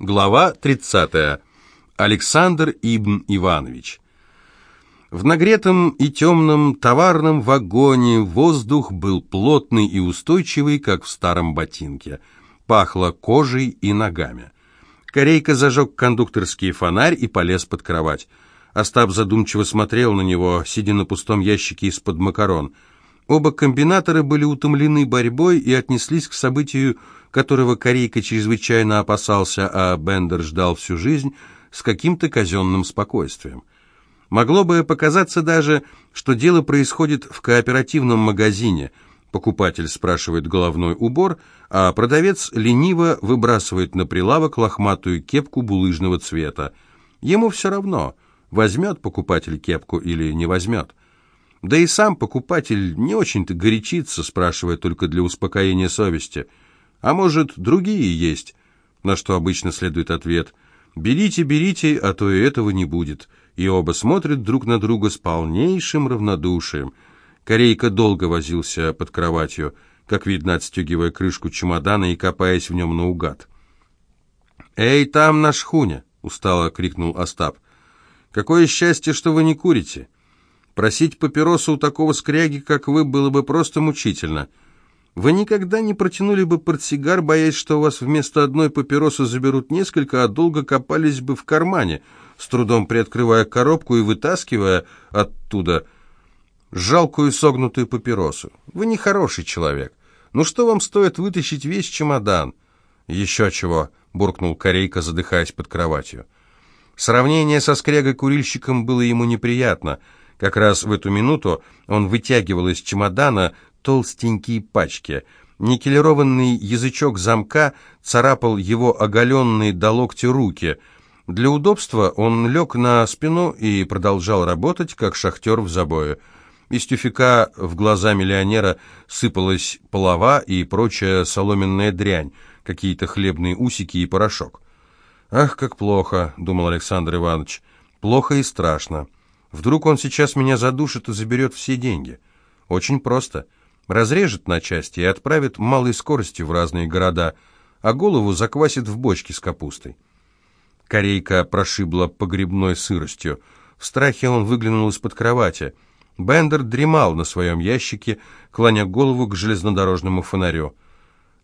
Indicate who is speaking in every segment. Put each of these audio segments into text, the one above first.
Speaker 1: Глава 30. Александр Ибн Иванович. В нагретом и темном товарном вагоне воздух был плотный и устойчивый, как в старом ботинке. Пахло кожей и ногами. Корейка зажег кондукторский фонарь и полез под кровать. Остап задумчиво смотрел на него, сидя на пустом ящике из-под макарон. Оба комбинатора были утомлены борьбой и отнеслись к событию которого Корейка чрезвычайно опасался, а Бендер ждал всю жизнь, с каким-то казенным спокойствием. Могло бы показаться даже, что дело происходит в кооперативном магазине. Покупатель спрашивает головной убор, а продавец лениво выбрасывает на прилавок лохматую кепку булыжного цвета. Ему все равно, возьмет покупатель кепку или не возьмет. Да и сам покупатель не очень-то горячится, спрашивая только для успокоения совести – а может, другие есть? На что обычно следует ответ «Берите, берите, а то и этого не будет». И оба смотрят друг на друга с полнейшим равнодушием. Корейка долго возился под кроватью, как видно, отстегивая крышку чемодана и копаясь в нем наугад. «Эй, там на шхуне!» — устало крикнул Остап. «Какое счастье, что вы не курите! Просить папиросу у такого скряги, как вы, было бы просто мучительно». Вы никогда не протянули бы портсигар, боясь, что у вас вместо одной папиросы заберут несколько, а долго копались бы в кармане, с трудом приоткрывая коробку и вытаскивая оттуда жалкую согнутую папиросу. Вы не хороший человек. Ну что вам стоит вытащить весь чемодан? Еще чего, буркнул Корейка, задыхаясь под кроватью. Сравнение со скрягой-курильщиком было ему неприятно. Как раз в эту минуту он вытягивал из чемодана толстенькие пачки. Никелированный язычок замка царапал его оголенные до локтя руки. Для удобства он лег на спину и продолжал работать, как шахтер в забое. Из тюфяка в глаза миллионера сыпалась полова и прочая соломенная дрянь, какие-то хлебные усики и порошок. «Ах, как плохо!» — думал Александр Иванович. «Плохо и страшно. Вдруг он сейчас меня задушит и заберет все деньги. Очень просто разрежет на части и отправит малой скоростью в разные города, а голову заквасит в бочке с капустой. Корейка прошибла погребной сыростью. В страхе он выглянул из-под кровати. Бендер дремал на своем ящике, клоня голову к железнодорожному фонарю.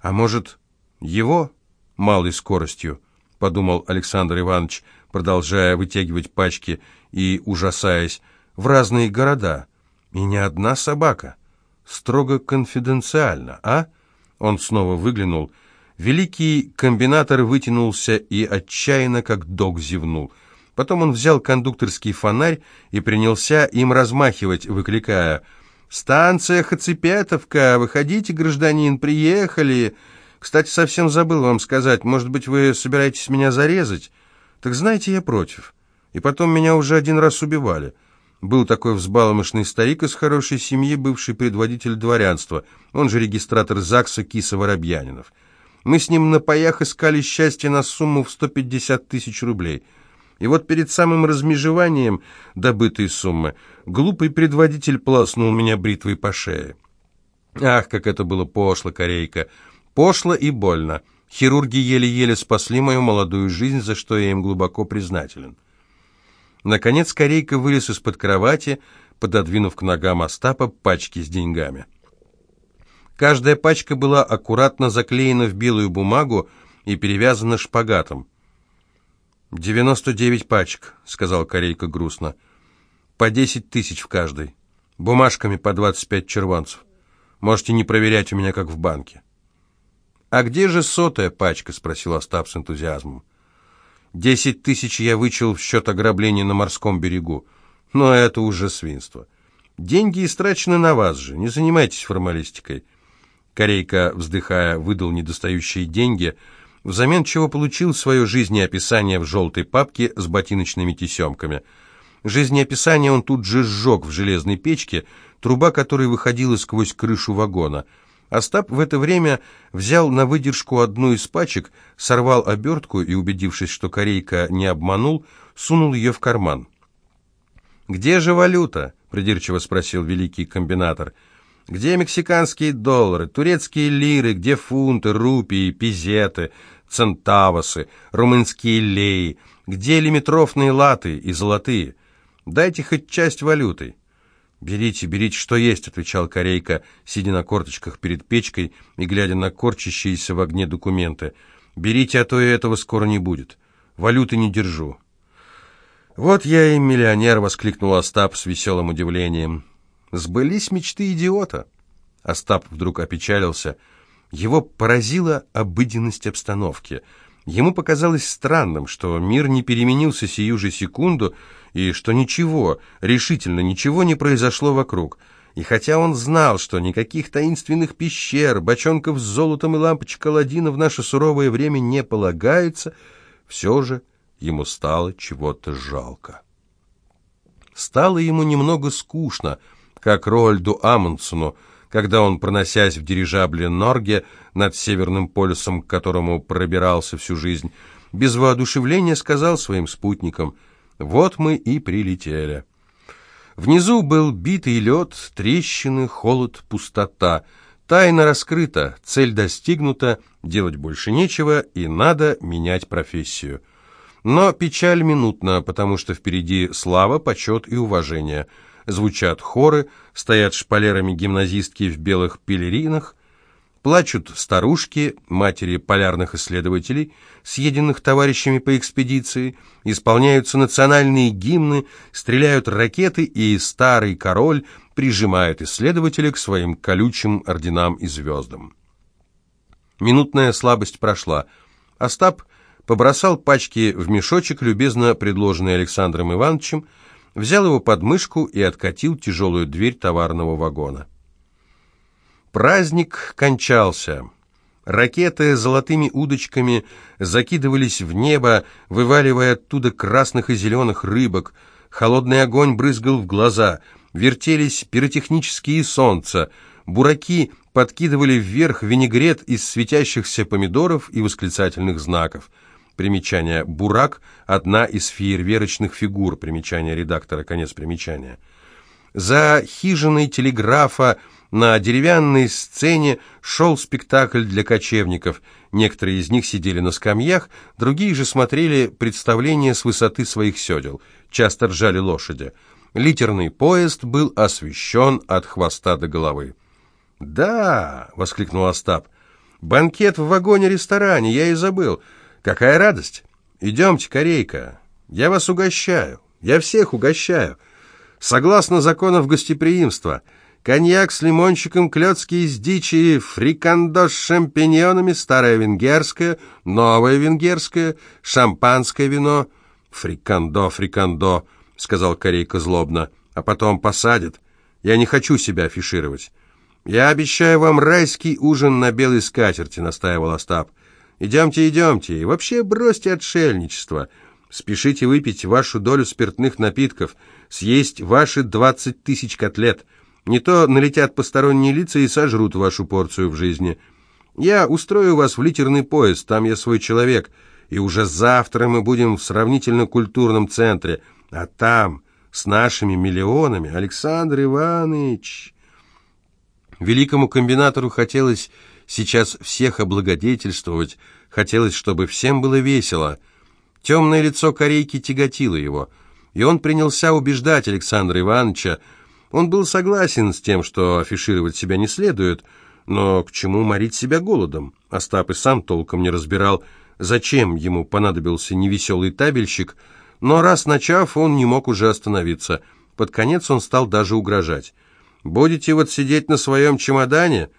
Speaker 1: «А может, его малой скоростью?» — подумал Александр Иванович, продолжая вытягивать пачки и ужасаясь, — «в разные города. И не одна собака» строго конфиденциально, а?» Он снова выглянул. Великий комбинатор вытянулся и отчаянно, как дог, зевнул. Потом он взял кондукторский фонарь и принялся им размахивать, выкликая «Станция Хацепетовка! Выходите, гражданин, приехали!» «Кстати, совсем забыл вам сказать, может быть, вы собираетесь меня зарезать?» «Так знаете, я против. И потом меня уже один раз убивали. Был такой взбаломышный старик из хорошей семьи, бывший предводитель дворянства, он же регистратор ЗАГСа Киса Воробьянинов. Мы с ним на паях искали счастье на сумму в 150 тысяч рублей. И вот перед самым размежеванием добытой суммы глупый предводитель полоснул меня бритвой по шее. Ах, как это было пошло, корейка! Пошло и больно. Хирурги еле-еле спасли мою молодую жизнь, за что я им глубоко признателен. Наконец Корейка вылез из-под кровати, пододвинув к ногам Остапа пачки с деньгами. Каждая пачка была аккуратно заклеена в белую бумагу и перевязана шпагатом. «Девяносто девять пачек», — сказал Корейка грустно. «По десять тысяч в каждой. Бумажками по двадцать пять червонцев. Можете не проверять у меня, как в банке». «А где же сотая пачка?» — спросил Остап с энтузиазмом. Десять тысяч я вычел в счет ограбления на морском берегу. Но это уже свинство. Деньги истрачены на вас же, не занимайтесь формалистикой. Корейка, вздыхая, выдал недостающие деньги, взамен чего получил свое жизнеописание в желтой папке с ботиночными тесемками. Жизнеописание он тут же сжег в железной печке, труба которой выходила сквозь крышу вагона – Остап в это время взял на выдержку одну из пачек, сорвал обертку и, убедившись, что корейка не обманул, сунул ее в карман. «Где же валюта?» — придирчиво спросил великий комбинатор. Где мексиканские доллары, турецкие лиры, где фунты, рупии, пизеты, центавосы, румынские леи, где лимитрофные латы и золотые? Дайте хоть часть валюты». «Берите, берите, что есть», — отвечал Корейка, сидя на корточках перед печкой и глядя на корчащиеся в огне документы. «Берите, а то и этого скоро не будет. Валюты не держу». «Вот я и миллионер», — воскликнул Остап с веселым удивлением. «Сбылись мечты идиота». Остап вдруг опечалился. Его поразила обыденность обстановки. Ему показалось странным, что мир не переменился сию же секунду, и что ничего, решительно ничего не произошло вокруг. И хотя он знал, что никаких таинственных пещер, бочонков с золотом и лампочек Аладдина в наше суровое время не полагается, все же ему стало чего-то жалко. Стало ему немного скучно, как Рольду Амундсену, когда он, проносясь в дирижабле Норге над Северным полюсом, к которому пробирался всю жизнь, без воодушевления сказал своим спутникам — вот мы и прилетели. Внизу был битый лед, трещины, холод, пустота. Тайна раскрыта, цель достигнута, делать больше нечего, и надо менять профессию. Но печаль минутна, потому что впереди слава, почет и уважение. Звучат хоры, стоят шпалерами гимназистки в белых пелеринах, Плачут старушки, матери полярных исследователей, съеденных товарищами по экспедиции, исполняются национальные гимны, стреляют ракеты, и старый король прижимает исследователя к своим колючим орденам и звездам. Минутная слабость прошла. Остап побросал пачки в мешочек, любезно предложенный Александром Ивановичем, взял его под мышку и откатил тяжелую дверь товарного вагона. Праздник кончался. Ракеты золотыми удочками закидывались в небо, вываливая оттуда красных и зеленых рыбок. Холодный огонь брызгал в глаза, вертелись пиротехнические солнца. Бураки подкидывали вверх винегрет из светящихся помидоров и восклицательных знаков. Примечание «Бурак» — одна из фейерверочных фигур. Примечание редактора, конец примечания. За хижиной телеграфа на деревянной сцене шел спектакль для кочевников. Некоторые из них сидели на скамьях, другие же смотрели представление с высоты своих седел. Часто ржали лошади. Литерный поезд был освещен от хвоста до головы. «Да!» — воскликнул Остап. «Банкет в вагоне-ресторане, я и забыл. Какая радость! Идемте, Корейка, я вас угощаю, я всех угощаю. Согласно законов гостеприимства — коньяк с лимончиком, клетки из дичи, фрикандо с шампиньонами, старое венгерское, новое венгерское, шампанское вино. «Фрикандо, фрикандо», — сказал Корейка злобно, — «а потом посадят. Я не хочу себя афишировать». «Я обещаю вам райский ужин на белой скатерти», — настаивал Остап. «Идемте, идемте, и вообще бросьте отшельничество. Спешите выпить вашу долю спиртных напитков, съесть ваши двадцать тысяч котлет». Не то налетят посторонние лица и сожрут вашу порцию в жизни. Я устрою вас в литерный поезд, там я свой человек, и уже завтра мы будем в сравнительно культурном центре, а там, с нашими миллионами, Александр Иванович...» Великому комбинатору хотелось сейчас всех облагодетельствовать, хотелось, чтобы всем было весело. Темное лицо корейки тяготило его, и он принялся убеждать Александра Ивановича, он был согласен с тем, что афишировать себя не следует, но к чему морить себя голодом? Остап и сам толком не разбирал, зачем ему понадобился невеселый табельщик, но раз начав, он не мог уже остановиться. Под конец он стал даже угрожать. «Будете вот сидеть на своем чемодане,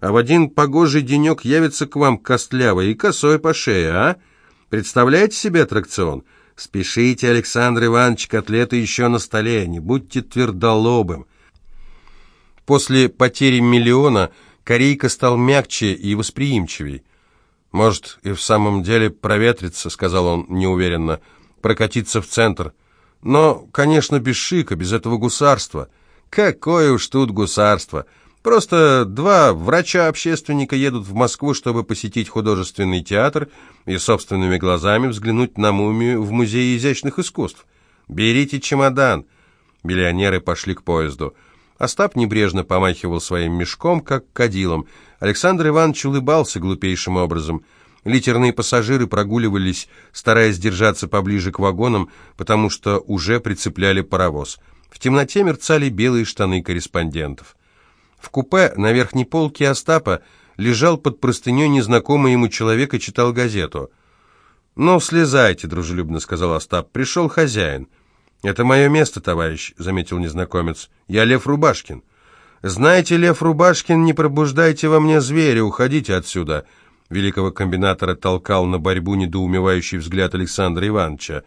Speaker 1: а в один погожий денек явится к вам костлявый и косой по шее, а? Представляете себе аттракцион?» Спешите, Александр Иванович, котлеты еще на столе, не будьте твердолобым. После потери миллиона Корейка стал мягче и восприимчивей. «Может, и в самом деле проветриться», — сказал он неуверенно, — «прокатиться в центр. Но, конечно, без шика, без этого гусарства». «Какое уж тут гусарство!» Просто два врача-общественника едут в Москву, чтобы посетить художественный театр и собственными глазами взглянуть на мумию в Музее изящных искусств. Берите чемодан. Миллионеры пошли к поезду. Остап небрежно помахивал своим мешком, как кадилом. Александр Иванович улыбался глупейшим образом. Литерные пассажиры прогуливались, стараясь держаться поближе к вагонам, потому что уже прицепляли паровоз. В темноте мерцали белые штаны корреспондентов. В купе на верхней полке Остапа лежал под простыней незнакомый ему человек и читал газету. «Ну, слезайте», — дружелюбно сказал Остап, — «пришел хозяин». «Это мое место, товарищ», — заметил незнакомец. «Я Лев Рубашкин». «Знаете, Лев Рубашкин, не пробуждайте во мне зверя, уходите отсюда». Великого комбинатора толкал на борьбу недоумевающий взгляд Александра Ивановича.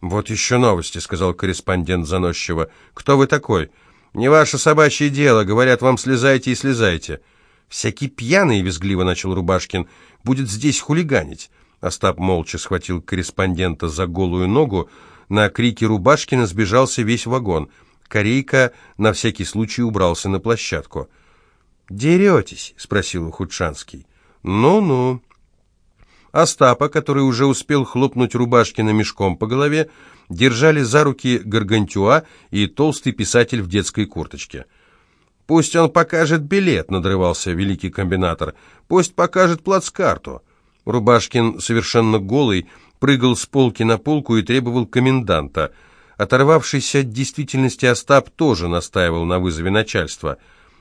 Speaker 1: «Вот еще новости», — сказал корреспондент заносчиво. «Кто вы такой?» «Не ваше собачье дело. Говорят, вам слезайте и слезайте». «Всякий пьяный», — визгливо начал Рубашкин, — «будет здесь хулиганить». Остап молча схватил корреспондента за голую ногу. На крики Рубашкина сбежался весь вагон. Корейка на всякий случай убрался на площадку. «Деретесь?» — спросил Ухудшанский. «Ну-ну». Остапа, который уже успел хлопнуть Рубашкина мешком по голове, держали за руки Гаргантюа и толстый писатель в детской курточке. «Пусть он покажет билет», — надрывался великий комбинатор. «Пусть покажет плацкарту». Рубашкин, совершенно голый, прыгал с полки на полку и требовал коменданта. Оторвавшийся от действительности Остап тоже настаивал на вызове начальства.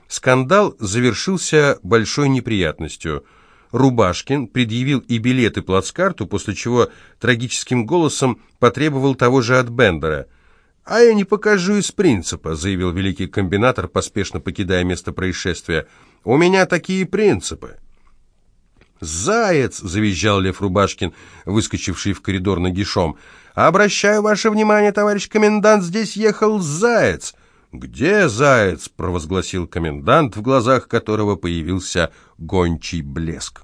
Speaker 1: Скандал завершился большой неприятностью. Рубашкин предъявил и билет, и плацкарту, после чего трагическим голосом потребовал того же от Бендера – «А я не покажу из принципа», — заявил великий комбинатор, поспешно покидая место происшествия. «У меня такие принципы». «Заяц!» — завизжал Лев Рубашкин, выскочивший в коридор нагишом. «Обращаю ваше внимание, товарищ комендант, здесь ехал заяц!» «Где заяц?» — провозгласил комендант, в глазах которого появился гончий блеск.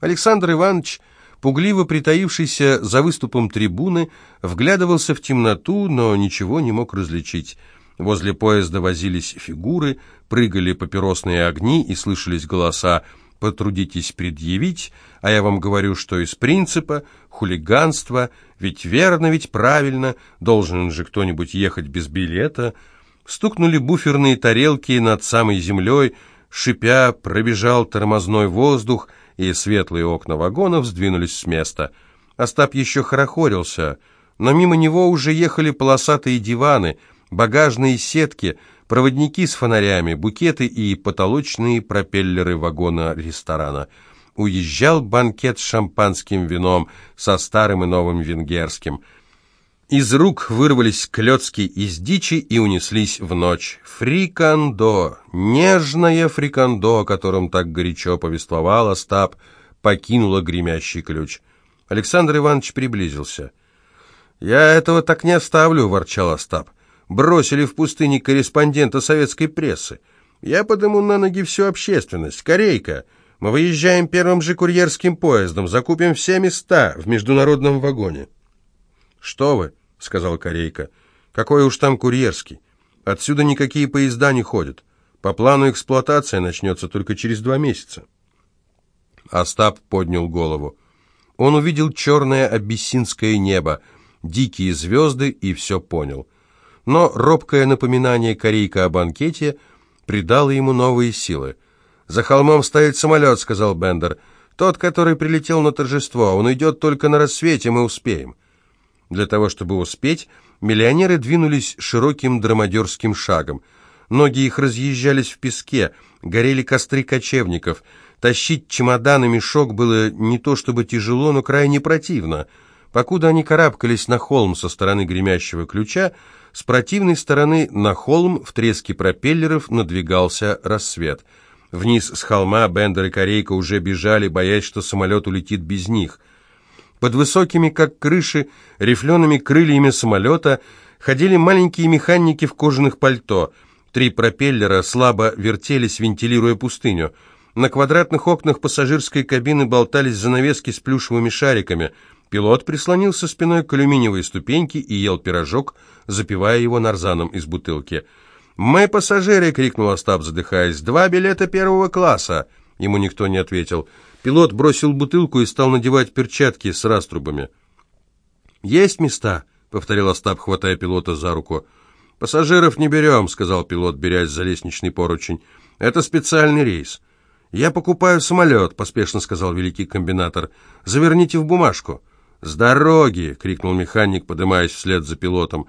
Speaker 1: Александр Иванович пугливо притаившийся за выступом трибуны, вглядывался в темноту, но ничего не мог различить. Возле поезда возились фигуры, прыгали папиросные огни и слышались голоса «Потрудитесь предъявить», а я вам говорю, что из принципа хулиганства, ведь верно, ведь правильно, должен же кто-нибудь ехать без билета. Стукнули буферные тарелки над самой землей, шипя, пробежал тормозной воздух, и светлые окна вагонов сдвинулись с места. Остап еще хорохорился, но мимо него уже ехали полосатые диваны, багажные сетки, проводники с фонарями, букеты и потолочные пропеллеры вагона-ресторана. Уезжал банкет с шампанским вином, со старым и новым венгерским – из рук вырвались клетки из дичи и унеслись в ночь. Фрикандо, нежное фрикандо, о котором так горячо повествовал Остап, покинула гремящий ключ. Александр Иванович приблизился. «Я этого так не оставлю», — ворчал Остап. «Бросили в пустыне корреспондента советской прессы. Я подыму на ноги всю общественность. Корейка, мы выезжаем первым же курьерским поездом, закупим все места в международном вагоне». «Что вы?» — сказал Корейка. «Какой уж там курьерский. Отсюда никакие поезда не ходят. По плану эксплуатация начнется только через два месяца». Остап поднял голову. Он увидел черное абиссинское небо, дикие звезды и все понял. Но робкое напоминание Корейка о банкете придало ему новые силы. «За холмом стоит самолет», — сказал Бендер. «Тот, который прилетел на торжество. Он идет только на рассвете, мы успеем». Для того, чтобы успеть, миллионеры двинулись широким драмадерским шагом. Ноги их разъезжались в песке, горели костры кочевников. Тащить чемодан и мешок было не то чтобы тяжело, но крайне противно. Покуда они карабкались на холм со стороны гремящего ключа, с противной стороны на холм в треске пропеллеров надвигался рассвет. Вниз с холма Бендер и Корейка уже бежали, боясь, что самолет улетит без них. Под высокими, как крыши, рифлеными крыльями самолета ходили маленькие механики в кожаных пальто. Три пропеллера слабо вертелись, вентилируя пустыню. На квадратных окнах пассажирской кабины болтались занавески с плюшевыми шариками. Пилот прислонился спиной к алюминиевой ступеньке и ел пирожок, запивая его нарзаном из бутылки. «Мы пассажиры!» — крикнул Остап, задыхаясь. «Два билета первого класса!» Ему никто не ответил. Пилот бросил бутылку и стал надевать перчатки с раструбами. «Есть места», — повторил Остап, хватая пилота за руку. «Пассажиров не берем», — сказал пилот, берясь за лестничный поручень. «Это специальный рейс». «Я покупаю самолет», — поспешно сказал великий комбинатор. «Заверните в бумажку». «С дороги!» — крикнул механик, поднимаясь вслед за пилотом.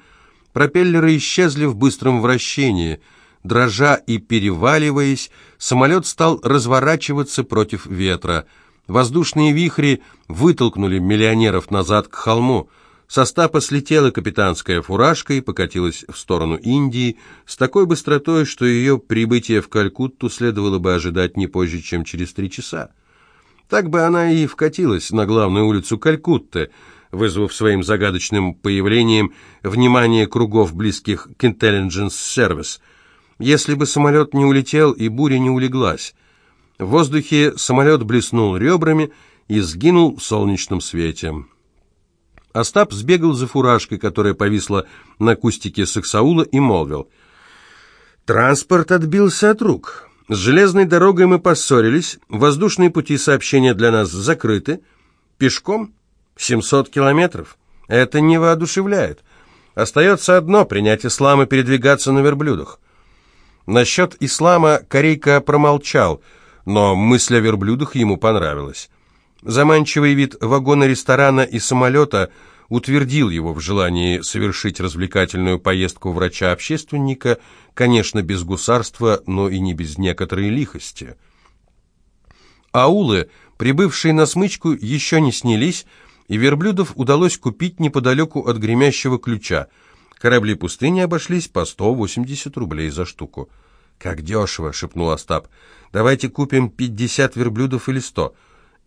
Speaker 1: Пропеллеры исчезли в быстром вращении. Дрожа и переваливаясь, самолет стал разворачиваться против ветра. Воздушные вихри вытолкнули миллионеров назад к холму. Со стапа слетела капитанская фуражка и покатилась в сторону Индии с такой быстротой, что ее прибытие в Калькутту следовало бы ожидать не позже, чем через три часа. Так бы она и вкатилась на главную улицу Калькутты, вызвав своим загадочным появлением внимание кругов близких к Intelligence Service, если бы самолет не улетел и буря не улеглась. В воздухе самолет блеснул ребрами и сгинул в солнечном свете. Остап сбегал за фуражкой, которая повисла на кустике саксаула, и молвил. «Транспорт отбился от рук. С железной дорогой мы поссорились, воздушные пути сообщения для нас закрыты. Пешком 700 километров. Это не воодушевляет. Остается одно – принять ислам и передвигаться на верблюдах. Насчет ислама Корейка промолчал, но мысль о верблюдах ему понравилась. Заманчивый вид вагона ресторана и самолета утвердил его в желании совершить развлекательную поездку врача-общественника, конечно, без гусарства, но и не без некоторой лихости. Аулы, прибывшие на смычку, еще не снялись, и верблюдов удалось купить неподалеку от гремящего ключа. Корабли пустыни обошлись по 180 рублей за штуку. «Как дешево!» — шепнул Остап. «Давайте купим 50 верблюдов или 100.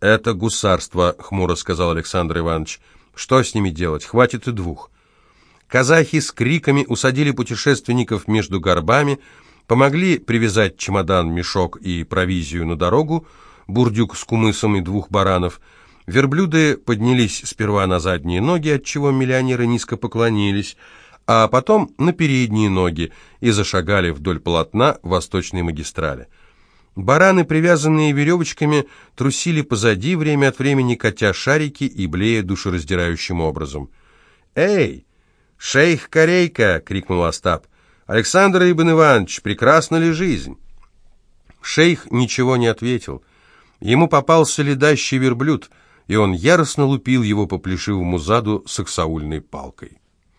Speaker 1: «Это гусарство», — хмуро сказал Александр Иванович. Что с ними делать? Хватит и двух. Казахи с криками усадили путешественников между горбами, помогли привязать чемодан, мешок и провизию на дорогу, бурдюк с кумысом и двух баранов. Верблюды поднялись сперва на задние ноги, отчего миллионеры низко поклонились, а потом на передние ноги и зашагали вдоль полотна восточной магистрали. Бараны, привязанные веревочками, трусили позади, время от времени катя шарики и блея душераздирающим образом. «Эй, шейх Корейка!» — крикнул Остап. «Александр Ибн Иванович, прекрасна ли жизнь?» Шейх ничего не ответил. Ему попался ледащий верблюд, и он яростно лупил его по плешивому заду саксаульной палкой.